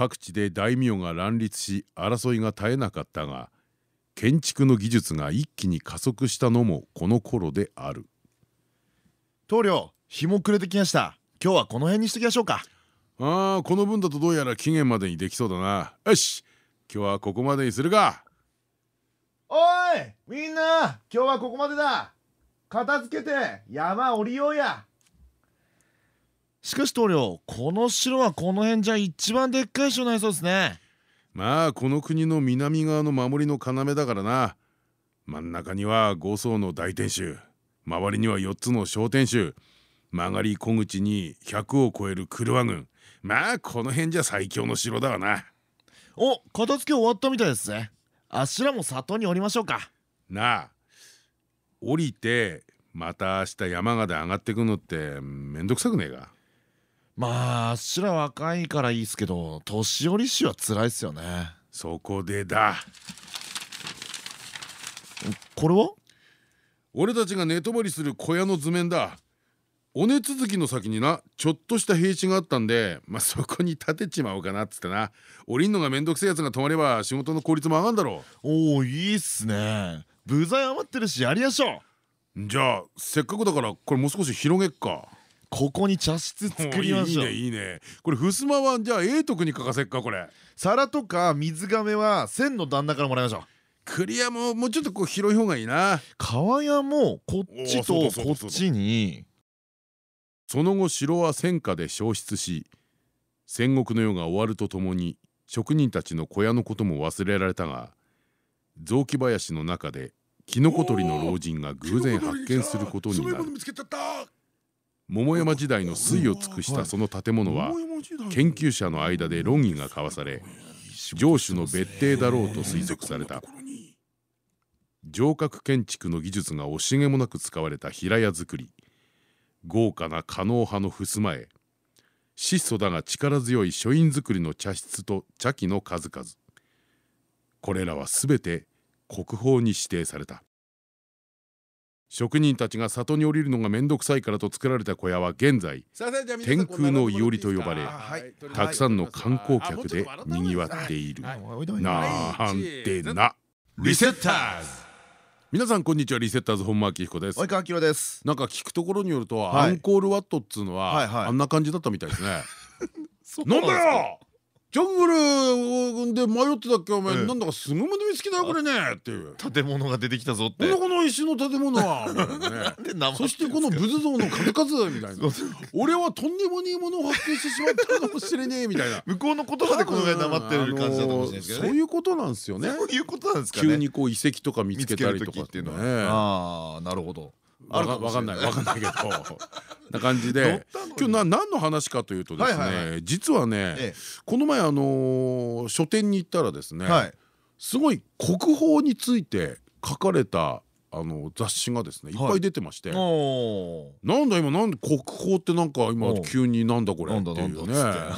各地で大名が乱立し争いが絶えなかったが建築の技術が一気に加速したのもこの頃である。棟梁日も暮れてきました。今日はこの辺にしときましょうか。ああこの分だとどうやら期限までにできそうだな。よし今日はここまでにするか。おいみんな今日はここまでだ。片付けて山降りようやしかし棟梁この城はこの辺じゃ一番でっかい城ないそうですね。まあこの国の南側の守りの要だからな。真ん中には5層の大天守。周りには4つの小天守。曲がり小口に100を超える車軍まあこの辺じゃ最強の城だわな。お片付け終わったみたいですね。あしらも里に降りましょうか。なあ降りてまた明日山まで上がってくのってめんどくさくねえか？まああしら若いからいいっすけど年寄り衆は辛いっすよね。そこでだ。これは？俺たちが寝泊まりする小屋の図面だ。尾根続きの先になちょっとした平地があったんでまあそこに建てちまおうかなっつってな。降りんのがめんどくせえやつが泊まれば仕事の効率も上がんだろう。おおいいっすね。部材余ってるしやりましょう。じゃあせっかくだからこれもう少し広げっかここに茶室作りましょう。いいねいいね。これ襖はじゃあええとくに書かせっかこれ。皿とか水がめは線の旦那からもらいましょう。クリアももうちょっとこう広い方がいいな。川屋もこっちとこっちに。その後城は戦火で消失し戦国の世が終わるとともに職人たちの小屋のことも忘れられたが雑木林の中でキノコ採りの老人が偶然発見することになる桃山時代の粋を尽くしたその建物は研究者の間で論議が交わされ城主の別邸だろうと推測された。城郭建築の技術が惜しげもなく使われた平屋造り。豪華な狩野派の襖絵質素だが力強い書院造りの茶室と茶器の数々。これらは全て国宝に指定された職人たちが里に降りるのが面倒くさいからと作られた小屋は現在天空のいおりと呼ばれたくさんの観光客でにぎわっている。なんてな。リセッターズ皆さんこんにちは。リセッターズ本間明彦です。及川明です。なんか聞くところによるとアンコールワットっつうのはあんな感じだったみたいですね。なんだよジャングルで迷ってたっけお前なんだかすぐまで見つけたよこれねっていう。建物が出てきたぞって。この石の建物は そしてこの仏像の数々みたいな。俺はとんでもねえものを発見してしまったかもしれねえみたいな。向こうの言葉でこのぐらいなまってる感じだったかもしれないですけどそういうことなんですよね。そういうことなんですかね。急にこう遺跡とか見つけたりとかっていうのはああなるほど。わかんないわかんないけどな感じで今日何の話かというとですね実はねこの前あの書店に行ったらですねすごい国宝について書かれたあの雑誌がですねい。っぱい出てまして。なんだ今なんで国宝ってなんか今急になんだこれっていうね。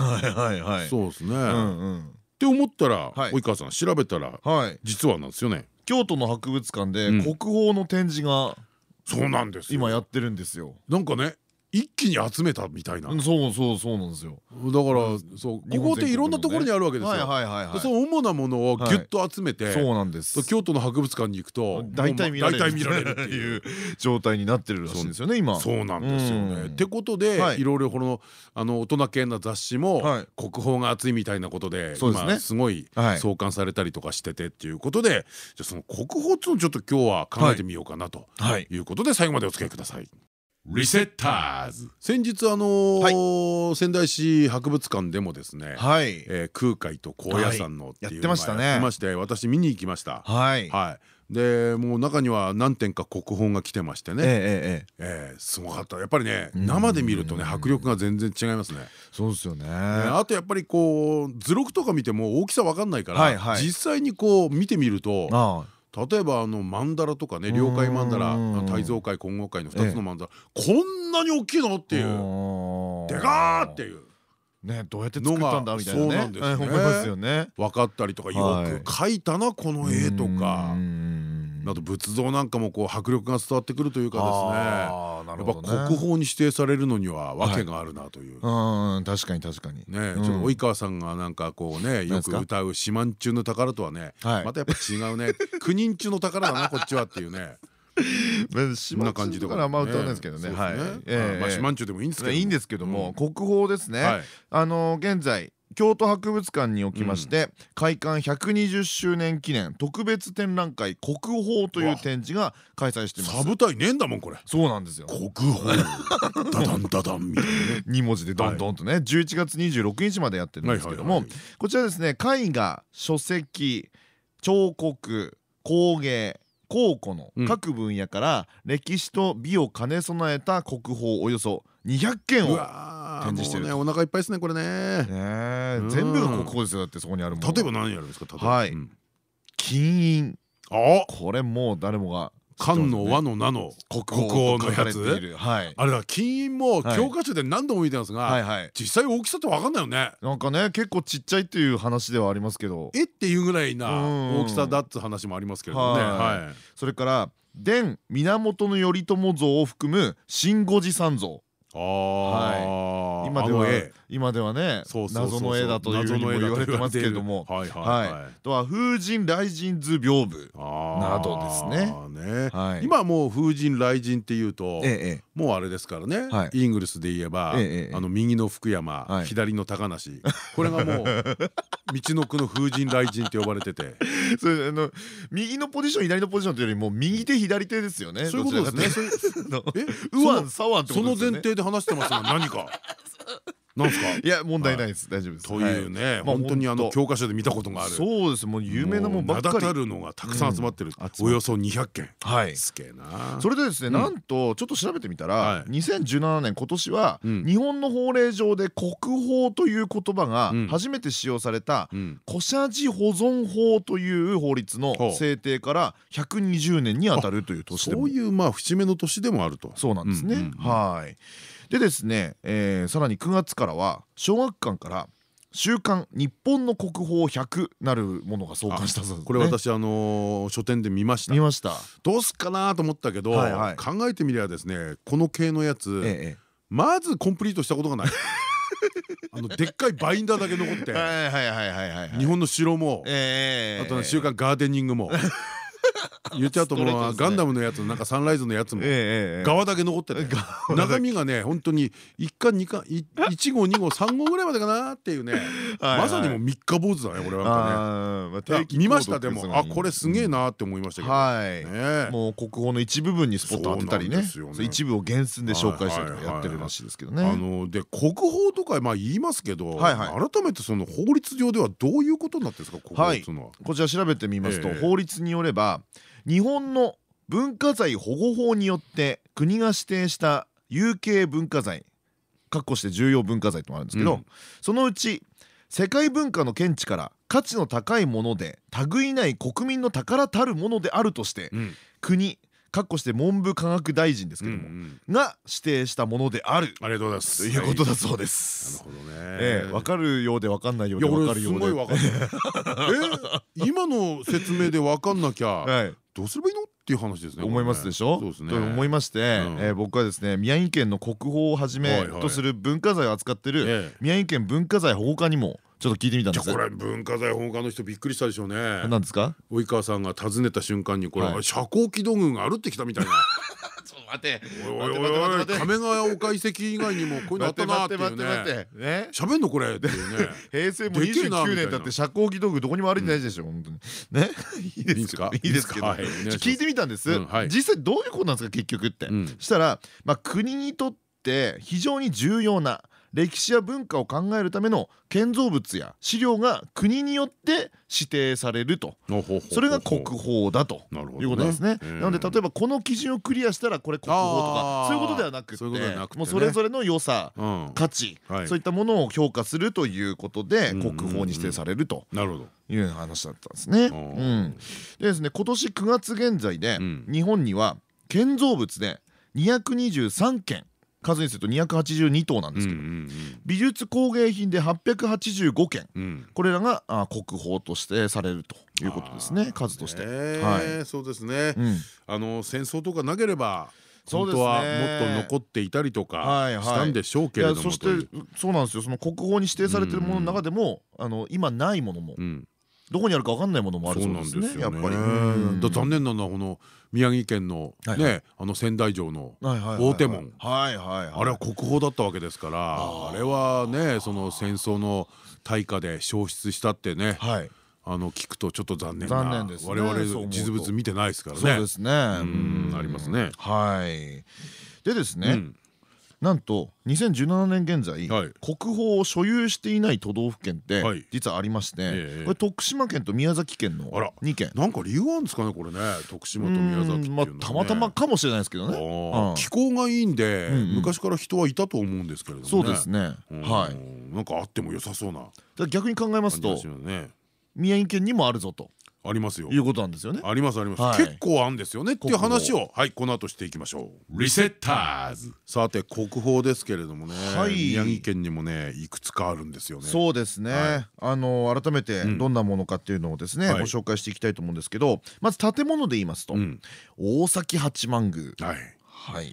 そうですね。って思ったら及川さん調べたら実はなんですよね。京都の博物館で国宝の展示がそうなんです今やってるんですよ。なんかね一気に集めたみたいな。そうそうそうなんですよ。だからそうここっていろんなところにあるわけですよ。その主なものをギュッと集めてそうなんです。京都の博物館に行くと大体見られるっていう。状態になってるらしいんですよね今。そうなんですよね。ってことでい。ろいろこのあの大人系な雑誌も国宝が熱いみたいなことで今すごい創刊されたりとかしててっていうことでじゃその国宝っていうのをちょっと今日は考えてみようかなということで最後までお付き合いください。リセッターズ。先日あのー仙台市博物館でもですね、はい。えー空海と高野山のっていうのがやってましてまして私見に行きました。はい。はい。でもう中には何点か国宝が来てましてね、えええええーすごかった。やっぱりね生で見るとね迫力が全然違いますね。そうですよね。ねあとやっぱりこう図録とか見ても大きさわかんないから、はいはい。実際にこう見てみるとあ例えばあの曼荼羅とかね両界曼荼うん羅大蔵界金剛界の2つの曼荼羅こんなに大きいのっていう。でかーっていう。ねどうやって作ったんだみたいなね。分かったりとかよはいく描いたなこの絵とか。うんあと仏像なんかもこう迫力が伝わってくるというかですね。やっぱ国宝に指定されるのには訳があるなという。うん確かに確かに。ね、うん。ちょっと及川さんがなんかこうねよく歌う「四万中の宝」とはね、はい。またやっぱ違うね。九人中の宝だなこっちはっていうね。そこんな感じとからあんま歌わないですけどね。はい。ええまあ四万中でもいいんですけど。いいんですけども国宝ですね。はい。あの現在京都博物館におきまして、開館120周年記念特別展覧会国宝という展示が開催しています。サブタイねえんだもんこれ。そうなんですよ。国宝。ダダンダダンみたいなね。2文字でどんどんとね、11月26日までやってるんですけども、はいはいはい。こちらですね絵画書籍彫刻工芸考古の各分野から歴史と美を兼ね備えた国宝およそ200件うを展示してるねお腹いっぱいですねこれね。全部が国宝ですよだってそこにあるもの。例えば何やるんですか例えば。金印。あ！これもう誰もが漢の和の名の国国宝のやつあれだ金印もはい教科書で何度も見てますが実際大きさって分かんないよね。なんかね結構ちっちゃいっていう話ではありますけど。えっていうぐらいなうん。大きさだって話もありますけれどね。はい。はい。それから伝源頼朝像を含む新五寺三像ああ今では今ではね謎の絵だというふうにも言われてますけれども。はいはいとは風神雷神図屏風。ななどですね。今はもう風神雷神っていうとええもうあれですからね。はい。イーグルスで言えば右の福山はい。左の高梨。これがもう 道の区の風神雷神って呼ばれてて。それあの右のポジション左のポジションというよりも右手左手ですよね。そういうことですね。え？右腕左腕ってそのことですよね。前提で話してますが 何か？なんですか？いや問題ないです。大丈夫です。というねまあ本当にあの教科書で見たことがある。そうです。もう有名なもんばっかり。名だたるのがたくさん集まってる。うん。およそ200件。はい。すげえな。それでですね、うん。なんとちょっと調べてみたら、はい。2017年今年は、うん。日本の法令上で国宝という言葉がうん。初めて使用された、うん。古社寺保存法という法律の制定から120年にあたるという年でも。そういうまあ節目の年でもあると。そうなんですね。はいでですね、えーさらに9月からは小学館から週刊日本の国宝100なるものが創刊したそうですね。これ私あのー書店で見ました見ました。どうすっかなと思ったけどはいはい考えてみりゃですねこの系のやつえまずコンプリートしたことがない あのでっかいバインダーだけ残って。日本の城もええあとね週刊ガーデニングも 言っちゃうともうガンダムのやつなんかサンライズのやつも側だけ残ってて。中身がね本当に1巻2巻1 号2号3号ぐらいまでかなっていうね。はいまさにもう三日坊主だねこれはなんかね。見ましたでも。あこれすげえなって思いましたけど。もう国宝の一部分にスポット当てたりね。一部を原寸で紹介したりとかやってるらしいですけどね。あので国宝とかまあ言いますけど改めてその法律上ではどういうことになってるんですか国宝っていうのは。こちら調べてみますとええ。法律によれば日本の文化財保護法によって国が指定した有形文化財括弧して重要文化財ともあるんですけど、うんそのうち世界文化の見地から価値の高いもので類いない国民の宝たるものであるとして、うん国括弧して文部科学大臣ですうけども、んうんが指定したものであるありがとうございます。ということだはそうでいす。なるほどね。ええ、わかるようでわかんないようでわかるようで。ごいわかんない。え？今の説明でわかんなきゃ はい、どうすればいいの？っていう話ですね。思いますでしょ？そうですね。と思いまして、うんえー僕はですね宮城県の国宝をはじめとする文化財を扱ってるええ宮城県文化財保護課にもちょっと聞いてみたんですじゃあこれ文化財保護課の人びっくりしたでしょうね。何ですか？及川さんが訪ねた瞬間にこれ、はい遮光器土偶が歩ってきたみたいな。待て。おいおいおい亀ヶ谷岡遺跡以外にもこういうのあったなっていうね。ね喋んのこれっていうね。平成も29年だって社交技道具どこにも歩いてないでしょ本当に。ね？いいですか？いいですけど。聞いてみたんです。実際どういうことなんですか結局って。したらまあ国にとって非常に重要な歴史や文化を考えるための建造物や資料が国によって指定されると。それが国宝だということなんですね。なので例えばこの基準をクリアしたらこれ国宝とかそういうことではなくてもうそれぞれの良さ価値そういったものを評価するということで国宝に指定されるという話だったんですね。でですね今年9月現在で日本には建造物で223件数にすると282頭なんですけど美術工芸品で885件、うん、これらがあ国宝としてされるということですね。数として。はい、そうですね、うん、あの戦争とかなければ本当はもっと残っていたりとかしたんでしょうけれどもそしてそうなんですよ。その国宝に指定されているものの中でもあの今ないものもどこにあるか分かんないものもあるそうですね。やっぱり。残念なのはこの宮城県のねあの仙台城の大手門。あれは国宝だったわけですからあれはねその戦争の大火で消失したってねあの聞くとちょっと残念な我々実物見てないですからね。そうですね。ありますね。はい。でですねなんと2017年現在、はい、国宝を所有していない都道府県って実はありまして、はいこれ徳島県と宮崎県の2県。なんか理由あるんですかねこれね。徳島と宮崎まあたまたまかもしれないですけどね。気候がいいんで昔から人はいたと思うんですけれどもそうですね。はい。なんかあっても良さそうな逆に考えますと宮城県にもあるぞとありますよ。いうことなんですよね。ありますあります。結構あるんですよね。っていう話をはいこの後していきましょう。リセッターズ。さて国宝ですけれどもね宮城県にもねいくつかあるんですよね。そうですね。あの改めてどんなものかっていうのをですねご紹介していきたいと思うんですけどまず建物で言いますと大崎八幡宮。はい。はい、こ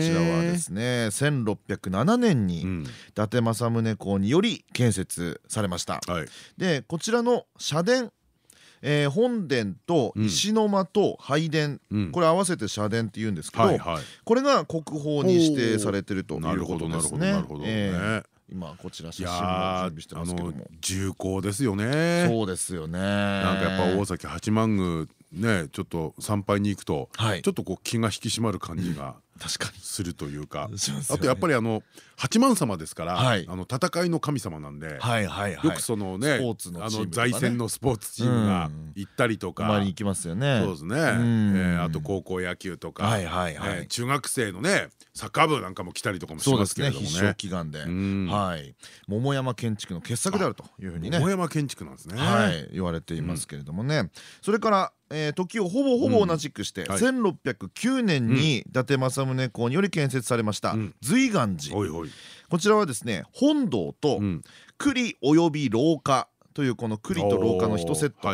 ちらはですね1607年に伊達政宗公により建設されました。はい、でこちらの社殿えー、本殿と石の間と拝殿、うん、これ合わせて社殿っていうんですけど、これが国宝に指定されてるということですね。今こちら写真も準備してますけども。重厚ですよね。そうですよね。なんかやっぱ大崎八幡宮ねちょっと参拝に行くと、はい、ちょっとこう気が引き締まる感じが確かに。するというか。あとやっぱりあの八幡様ですからあの戦いの神様なんでよくそのねあの財政のスポーツチームが行ったりとか。行きますよね。そうですね。あと高校野球とか。中学生のねサッカー部なんかも来たりとかもしますけれどもね。必勝祈願で。はい。桃山建築の傑作であるというふうにね。桃山建築なんですね。はい。言われていますけれどもね。それからえー、時をほぼほぼ同じくして、うんはい、1609年に伊達政宗公により建設されました、うん、随願寺。こちらはですね本堂と栗および廊下というこの栗と廊下の一セット。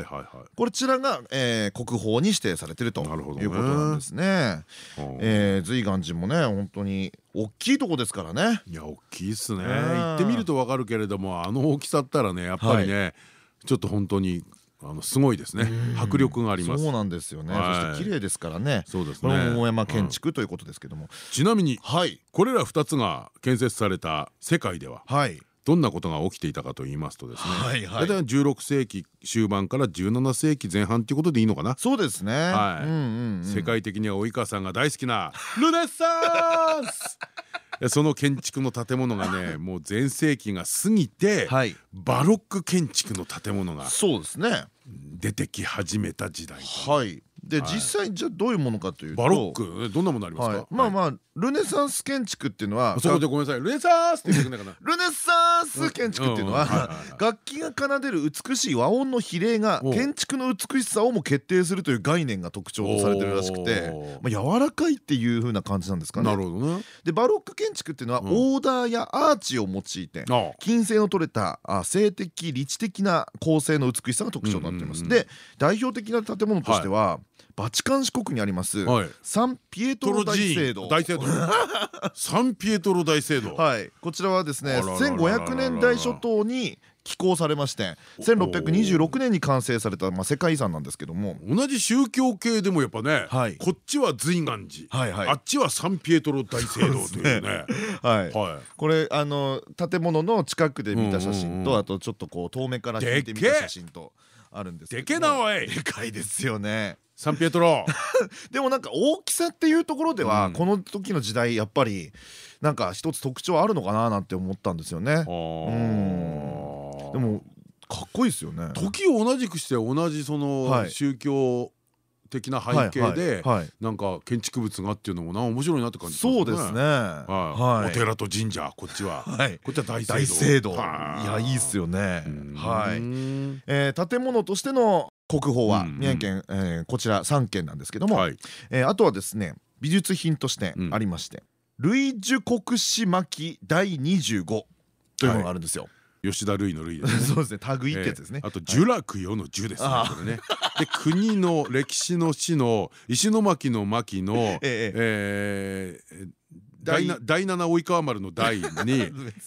こちらが、えー、国宝に指定されてるということなんですね。えー、随願寺もね本当に大きいとこですからね。いや大きいっすね。行ってみるとわかるけれどもあの大きさったらねやっぱりね、はい、ちょっと本当にあのすごいですね。迫力があります。そうなんですよね。そして綺麗ですからね。そうですね。桃山建築ということですけども。ちなみにこれら2つが建設された世界ではどんなことが起きていたかと言いますとですね。大体16世紀終盤から17世紀前半っていうことでいいのかな？そうですね。世界的には及川さんが大好きな ルネッサンスその建築の建物がね もう全盛期が過ぎて、はい、バロック建築の建物がそうですね。出てき始めた時代はい。で実際じゃあどういうものかというとバロック？どんなものありますか？まあまあルネサンス建築っていうのはそこでごめんなさい。ルネサンスって言ってくれないかな。ルネサンス建築っていうのは楽器が奏でる美しい和音の比例が建築の美しさをも決定するという概念が特徴とされてるらしくてまあ柔らかいっていう風な感じなんですかね。なるほどね。でバロック建築っていうのはオーダーやアーチを用いて金星の取れた静的理知的な構成の美しさが特徴になっています。で代表的な建物としてはバチカン四国にありますサンピエトロ大聖堂。大聖堂。サンピエトロ大聖堂。はい。こちらはですね1500年代初頭に寄港されまして1626年に完成されたまあ世界遺産なんですけども。同じ宗教系でもやっぱね、はい。こっちは随願寺、はいはい。あっちはサンピエトロ大聖堂というね。はい。はこれあの建物の近くで見た写真とあとちょっとこう遠目から引いてみた写真とあるんですでけなおい。でかいですよね。サンピエトロ。でもなんか大きさっていうところでは、うん。この時の時代やっぱりなんか一つ特徴あるのかななんて思ったんですよね。あでーもかっこいいですよね。時を同じくして同じそのはい。宗教的な背景でなんか建築物がっていうのもな面白いなって感じそうですね。はい、はい。お寺と神社こっちは、はい。こっちは大聖堂。い。はやいいっすよね。はい。いえー建物としての国宝は宮城県、えーこちら3県なんですけども、はい。えーあとはですね美術品としてうん。ありまして「類樹国史巻第25」というのがあるんですよ。吉田類の類ですね。そうですね。類ってやつですね。えーあと呪楽世の呪ですね。これね。で国の歴史の史の石巻の巻の えええー第七及川丸の第に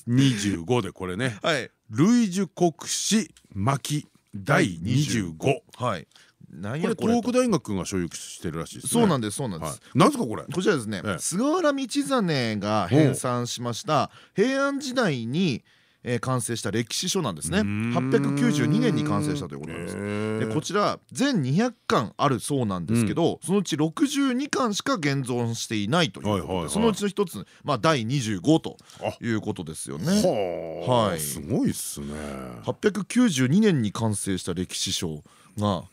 25 でこれね。はい。類樹国史巻第25こはい。これ東北大学が所有してるらしいですね。そうなんですそうなんではい。す。なんですかこれ？こちらですね。ええ。菅原道真が編纂しました平安時代にえー完成した歴史書なんですね。うーん。892年に完成したということなんです。へー。でこちら全200巻あるそうなんですけど、そのうち62巻しか現存していないというそのうちの一つ、まあ、第25とあ。いうことですよね。はあ、はい。すごいっすね。892年に完成した歴史書が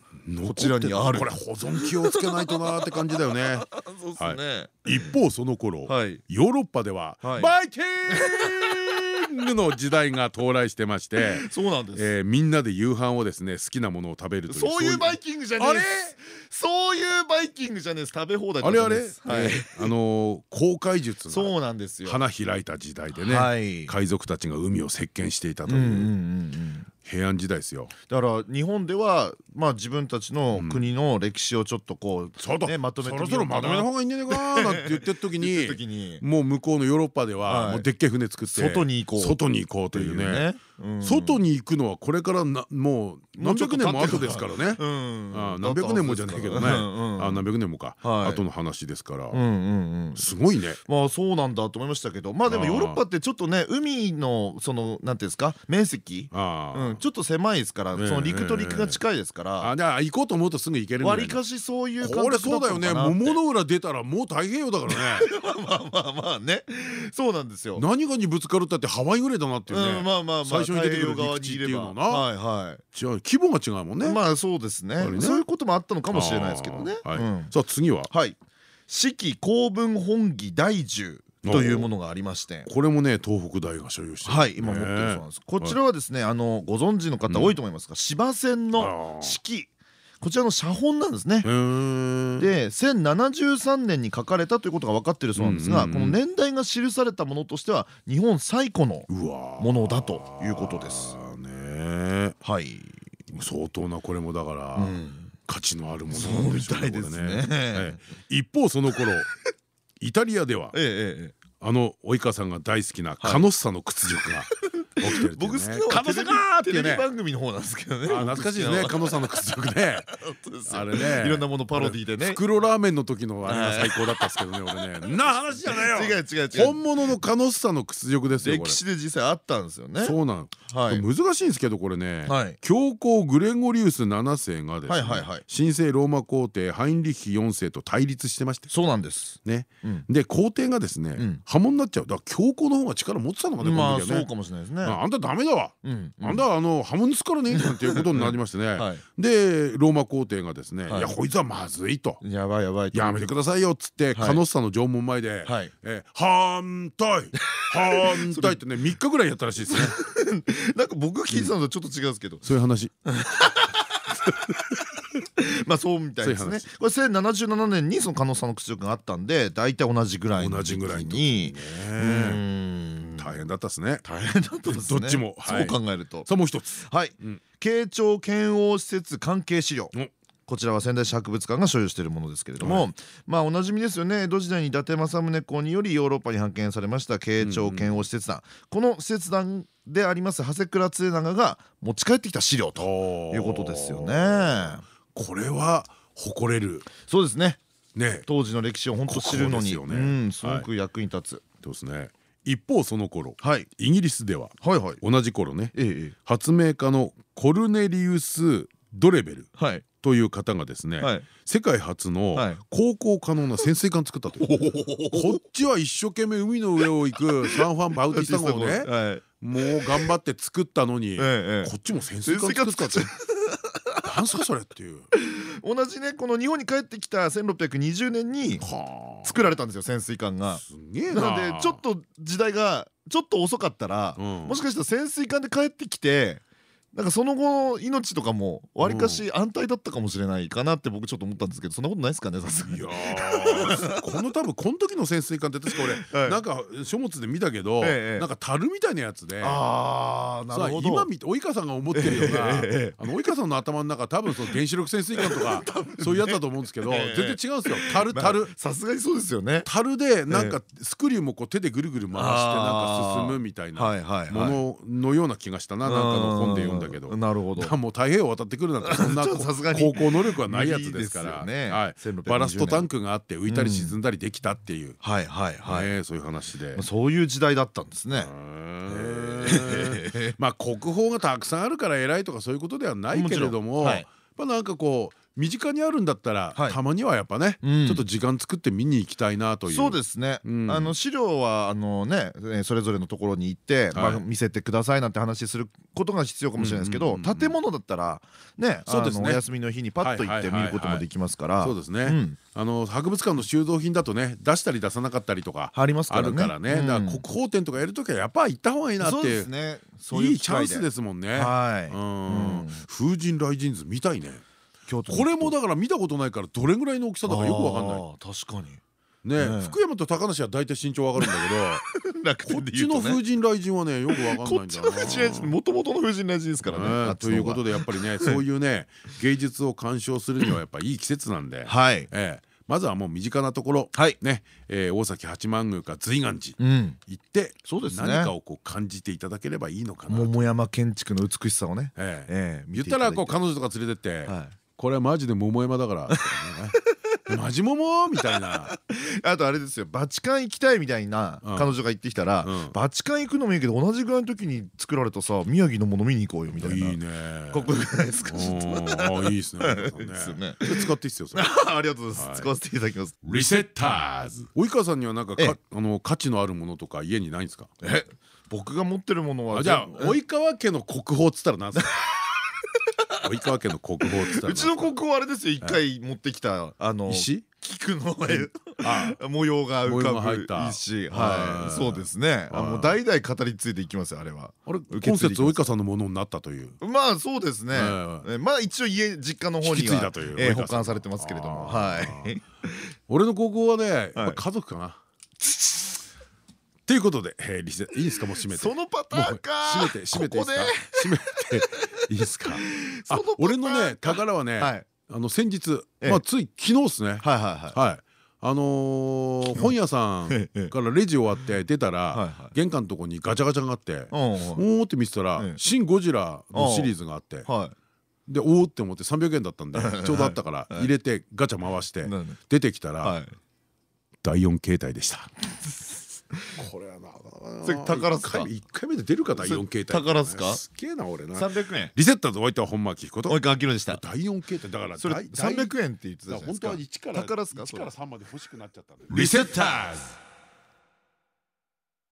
こちらにある。これ保存気をつけないとなーって感じだよね。一方その頃、はい。ヨーロッパでは、はい。バイキングの時代が到来してまして、そうなんです、えーみんなで夕飯をですね好きなものを食べるというそういうバイキングじゃねえそういうバイキングじゃねえです。食べ放題あれあれ、はい、えーあのー航海術がそうなんですよ。花開いた時代でね、はい。海賊たちが海を席巻していたという、平安時代ですよ。だから日本ではまあ自分たちの国の歴史をちょっとこうまとめてそろそろまとめた方がいいんじゃないか？なって言ってにる時に。もう向こうのヨーロッパではでっけえ船作って外に行こう。外に行こうというね。うん外に行くのはこれからなもう何百年も後ですからね。何百年もじゃないけどね。あ何百年もか。はい。後の話ですから。すごいね。まあそうなんだと思いましたけど。まあでもヨーロッパってちょっとね海のそのなんていうんですか？面積？ちょっと狭いですからそええの陸と陸が近いですから。あじゃあ行こうと思うとすぐ行けるわりかしそういう感これ覚だったそうだよね桃の裏出たらもう大変よだからね。まあまあまあね。そうなんですよ。何がにぶつかるったってハワイぐらいだなっていううんねまあまあまあ。最初に出てくる陸地にいればっていうのな。はいはい。違う規模が違うもんね。まあそうですね。そういうこともあったのかもしれないですけどね。さあ次は。はい。四季公文本義第十というものがありまして。これもね東北大が所有してる。はい今持ってるそうなんです。こちらはですねあのご存知の方多いと思いますが芝線の四季こちらの写本なんですね。で1073年に書かれたということが分かっているそうなんですがこの年代が記されたものとしては日本最古のものだということです。ね。はい。相当なこれもだからうん。価値のあるものみたいですね。一方その頃 イタリアではあの及川さんが大好きなカノッサの屈辱が起きてるっていうね。僕好きなのはテレビっていうね。テレビ番組の方なんですけどね。あ懐かしいですねカノッサの屈辱ね。あれね。いろんなものパロディでね。袋ラーメンの時のあれが最高だったんですけどね俺ね。な話じゃないよ。違う違う違う。本物のカノッサの屈辱ですよこれ。歴史で実際あったんですよね。そうなんはい。難しいんですけどこれね。はい。教皇グレゴリウス7世がですねはいはいはい。神聖ローマ皇帝ハインリッヒ4世と対立してましてそうなんです。ね。うん。で皇帝がですねん。破門になっちゃう。だから教皇の方が力持ってたのかねこまの時はね。あそうかもしれないですねああんたダメだわ。うんあんたあの破門ですからねなんていうことになりましてね。はい。でローマ皇帝がですねはい。いやこいつはまずいと。やばいやばいやめてくださいよっつってカノッサの縄文前ではい「え反対反対」ってね 3日ぐらいやったらしいですね。なんか僕聞いてたのとちょっと違うんですけど。そういう話。まあそうみたいですね。これ1077年にその加納さんの屈辱があったんで大体同じぐらいの同じ時ぐらいにね。うん大変だったですね。大変だったですね。どっちも。そうはい考えると。さあもう一つ。はい。うん。慶長遣王施設関係資料。お。こちらは仙台市博物館が所有しているものですけれども、はい。まあおなじみですよね。江戸時代に伊達政宗公によりヨーロッパに派遣されました慶長剣王使節団、この使節団であります長谷倉常長が持ち帰ってきた資料ということですよね。これは誇れる。そうですね。ね。当時の歴史を本当知るのに、ね。うん。すごく役に立つ、そうですね一方その頃はい、イギリスでははいはい。同じ頃ねええええ。発明家のコルネリウス・ドレベルはい。という方がですね、はい。世界初のはい。航行可能な潜水艦作ったと。い うこっちは一生懸命海の上を行くサンファン・バウティスタ号をねはい。もう頑張って作ったのにこっちも潜水艦作ったって。なんすかそれっていう。同じねこの日本に帰ってきた1620年にはあ作られたんですよ潜水艦が。すげえななのでちょっと時代がちょっと遅かったら、うんもしかしたら潜水艦で帰ってきてなんかその後命とかもわりかし安泰だったかもしれないかなって僕ちょっと思ったんですけどそんなことないですかねさすがに。いやーこの多分この時の潜水艦って確か俺、はい。なんか書物で見たけど、ええなんか樽みたいなやつで。あーなさるほど。今み及川さんが思ってるような、あの及川さんの頭の中多分その原子力潜水艦とか そういうやつだと思うんですけど、ええ全然違うんですよ。樽まあ樽。さすがにそうですよね。樽でなんかスクリューもこう手でぐるぐる回してなんか進むみたいなもはい。ののような気がしたななんかの本で読んだけど。う。なるほど。もう太平洋渡ってくるなんて そんなちょっとさすがに航行能力はないやつですから。無理ですよね。はい。1620バラストタンクがあって浮いたり沈んだりできたっていう、はいはいはい。ねそういう話で。そういう時代だったんですね。まあ国宝がたくさんあるから偉いとかそういうことではないけれども、もちろん。はい。やっぱなんかこう身近にあるんだったら、はい。たまにはやっぱね、うん。ちょっと時間作って見に行きたいなという。そうですね、うん。あの資料はあのねえーそれぞれのところに行って、まあ、はい見せてくださいなんて話することが必要かもしれないですけど建物だったらねそうですね。お休みの日にパッと行って見ることもできますから。そうですね、うん。あの博物館の収蔵品だとね出したり出さなかったりとかありますかあらね。るからね、うんだから国宝展とかやるときはやっぱ行った方がいいなってそういいチャンスですすもんね。はい、うん。うん。風神雷神図見たいね。これもだから見たことないからどれぐらいの大きさだかよくわかんない。確かに。ねね福山と高梨は大体身長わかるんだけど。楽こっちの風神雷神はねよくわかんないこっちのんだ神雷神もともとの風神雷神ですからね。ということでやっぱりね そういうね芸術を鑑賞するにはやっぱいい季節なんで、はい。ええ。まずはもう身近なところ、はい。ね、えー大崎八幡宮か随願寺うん。行ってそうですね。何かをこう感じていただければいいのかなと。桃山建築の美しさをね、ええ。ええ見言ったらこう彼女とか連れてって、はいこれはマジで桃山だから。ね マジ桃？みたいな。あとあれですよ。バチカン行きたいみたいなうん。彼女が言ってきたら、うん。バチカン行くのもいいけど同じぐらいの時に作られたさ宮城のもの見に行こうよみたいな。いいね。かっこよくないですか？あいいですね。使っていいっすよそれ。ありがとうございます。はい。使わせていただきます。リセッターズ。及川さんにはなんかええかあの価値のあるものとか家にないんですか？え、僕が持ってるものはあじゃあ及川家の国宝っつったら何ですか？及川家の国宝っつったらうちの国宝あれですよ。一回持ってきたあの石？菊の 模様が浮かぶ入った。石。ははい。い、そうですね。もう代々語り継いでいきますよあれは。あれ今節及川さんのものになったという。まあそうですね。ええまあ一応家実家の方引きには継いだというえー保管されてますけれども、あはーい。俺の高校はね家族かな。ということでえーいいですか？もう閉めて。そのパターンか。閉めて閉めて閉めていいですか？俺のね宝はねはい。あの先日ええ。まあつい昨日ですね。はいはいはい。はい。あのー本屋さええんからレジ終わって出た はいらはい。玄関のとこにガチャガチャがあっておーって見てたらええ「シン・ゴジラ」のシリーズがあってはでおおって思って300円だったんで ちょうどあったからはい入れてガチャ回して出てきたらはい。第4形態でした。これはなそれ宝っすか一回目で出るか第4形態宝っすげえな俺な三百円。リセッターズお相手は本間明彦とおいかあきろでした。第4形態だからそれ第三百円って言ってたじゃないですか。本当は1から宝っすか。1それから3まで欲しくなっちゃったリセッターズ